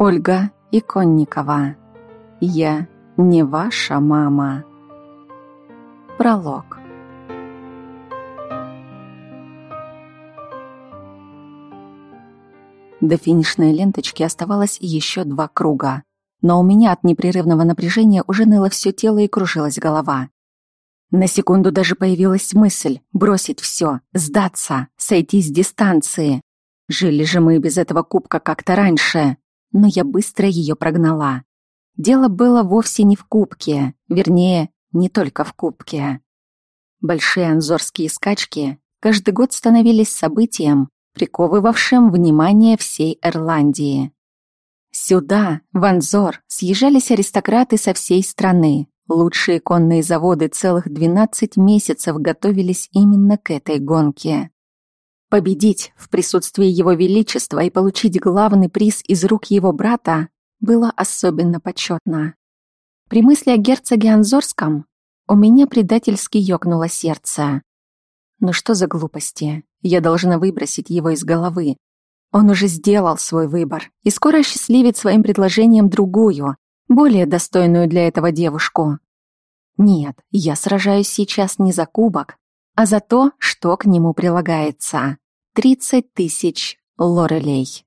Ольга Иконникова. Я не ваша мама. Пролог. До финишной ленточки оставалось еще два круга, но у меня от непрерывного напряжения уже ныло все тело и кружилась голова. На секунду даже появилась мысль бросить все, сдаться, сойти с дистанции. Жили же мы без этого кубка как-то раньше но я быстро ее прогнала. Дело было вовсе не в кубке, вернее, не только в кубке. Большие анзорские скачки каждый год становились событием, приковывавшим внимание всей Ирландии. Сюда, в Анзор, съезжались аристократы со всей страны. Лучшие конные заводы целых 12 месяцев готовились именно к этой гонке. Победить в присутствии его величества и получить главный приз из рук его брата было особенно почетно. При мысли о герцоге Анзорском у меня предательски ёкнуло сердце. Но что за глупости? Я должна выбросить его из головы. Он уже сделал свой выбор и скоро осчастливит своим предложением другую, более достойную для этого девушку. Нет, я сражаюсь сейчас не за кубок, а за то, что к нему прилагается. 30 тысяч лорелей.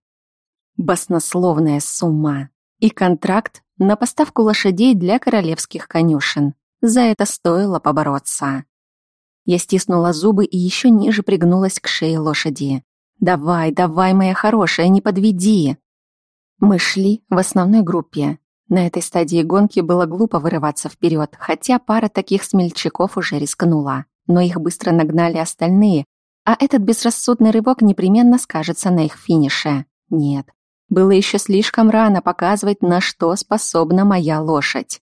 Баснословная сумма. И контракт на поставку лошадей для королевских конюшен. За это стоило побороться. Я стиснула зубы и еще ниже пригнулась к шее лошади. «Давай, давай, моя хорошая, не подведи!» Мы шли в основной группе. На этой стадии гонки было глупо вырываться вперед, хотя пара таких смельчаков уже рискнула. Но их быстро нагнали остальные, а этот безрассудный рывок непременно скажется на их финише. Нет, было еще слишком рано показывать, на что способна моя лошадь.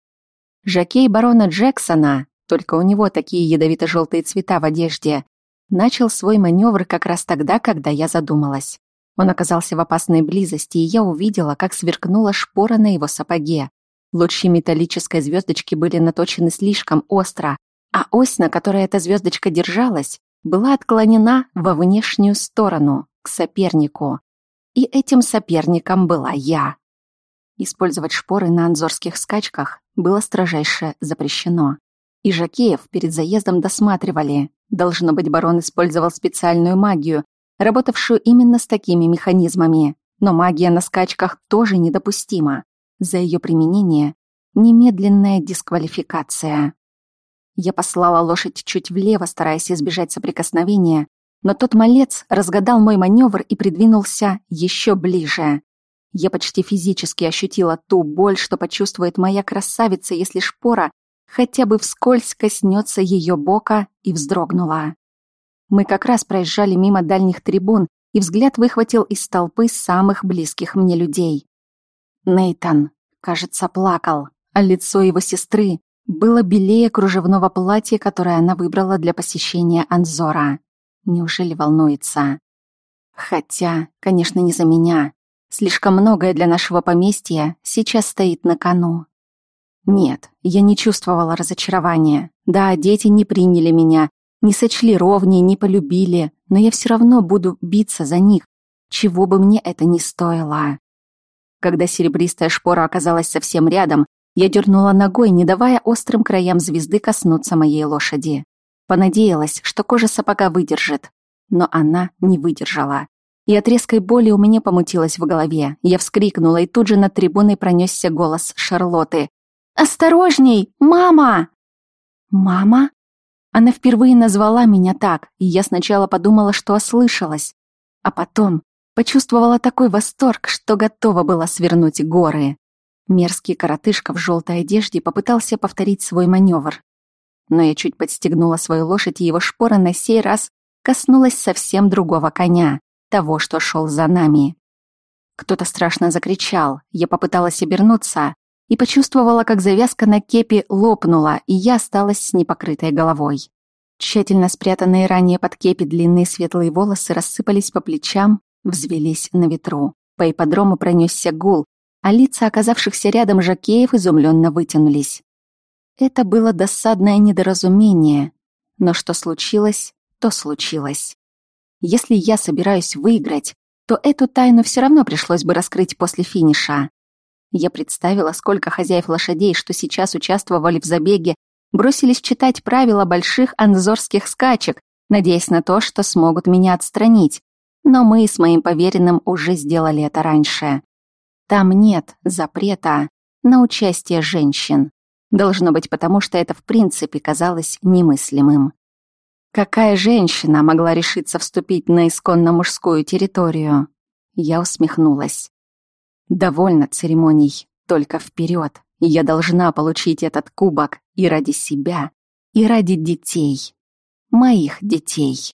Жакей барона Джексона, только у него такие ядовито-желтые цвета в одежде, начал свой маневр как раз тогда, когда я задумалась. Он оказался в опасной близости, и я увидела, как сверкнула шпора на его сапоге. Лучи металлической звездочки были наточены слишком остро, а ось, на которой эта звездочка держалась, была отклонена во внешнюю сторону, к сопернику. И этим соперником была я. Использовать шпоры на анзорских скачках было строжайше запрещено. И Жакеев перед заездом досматривали. Должно быть, барон использовал специальную магию, работавшую именно с такими механизмами. Но магия на скачках тоже недопустима. За ее применение немедленная дисквалификация. Я послала лошадь чуть влево, стараясь избежать соприкосновения, но тот малец разгадал мой маневр и придвинулся еще ближе. Я почти физически ощутила ту боль, что почувствует моя красавица, если шпора хотя бы вскользь коснется ее бока, и вздрогнула. Мы как раз проезжали мимо дальних трибун, и взгляд выхватил из толпы самых близких мне людей. Нейтан, кажется, плакал, а лицо его сестры было белее кружевного платья, которое она выбрала для посещения Анзора. Неужели волнуется? Хотя, конечно, не за меня. Слишком многое для нашего поместья сейчас стоит на кону. Нет, я не чувствовала разочарования. Да, дети не приняли меня, не сочли ровнее, не полюбили, но я все равно буду биться за них, чего бы мне это ни стоило. Когда серебристая шпора оказалась совсем рядом, я дернула ногой, не давая острым краям звезды коснуться моей лошади. Понадеялась, что кожа сапога выдержит. Но она не выдержала. И от резкой боли у меня помутилось в голове. Я вскрикнула, и тут же над трибуной пронесся голос Шарлоты. «Осторожней! Мама!» «Мама?» Она впервые назвала меня так, и я сначала подумала, что ослышалась. А потом почувствовала такой восторг, что готова была свернуть горы. Мерзкий коротышка в желтой одежде попытался повторить свой маневр. Но я чуть подстегнула свою лошадь, и его шпора на сей раз коснулась совсем другого коня, того, что шел за нами. Кто-то страшно закричал, я попыталась обернуться и почувствовала, как завязка на кепи лопнула, и я осталась с непокрытой головой. Тщательно спрятанные ранее под кепи длинные светлые волосы рассыпались по плечам, взвелись на ветру. По ипподрому пронесся гул, а лица оказавшихся рядом жакеев изумленно вытянулись. Это было досадное недоразумение, но что случилось, то случилось. Если я собираюсь выиграть, то эту тайну все равно пришлось бы раскрыть после финиша. Я представила, сколько хозяев лошадей, что сейчас участвовали в забеге, бросились читать правила больших анзорских скачек, надеясь на то, что смогут меня отстранить. Но мы с моим поверенным уже сделали это раньше. Там нет запрета на участие женщин. Должно быть потому, что это в принципе казалось немыслимым. Какая женщина могла решиться вступить на исконно мужскую территорию? Я усмехнулась. Довольно церемоний, только вперед. Я должна получить этот кубок и ради себя, и ради детей. Моих детей.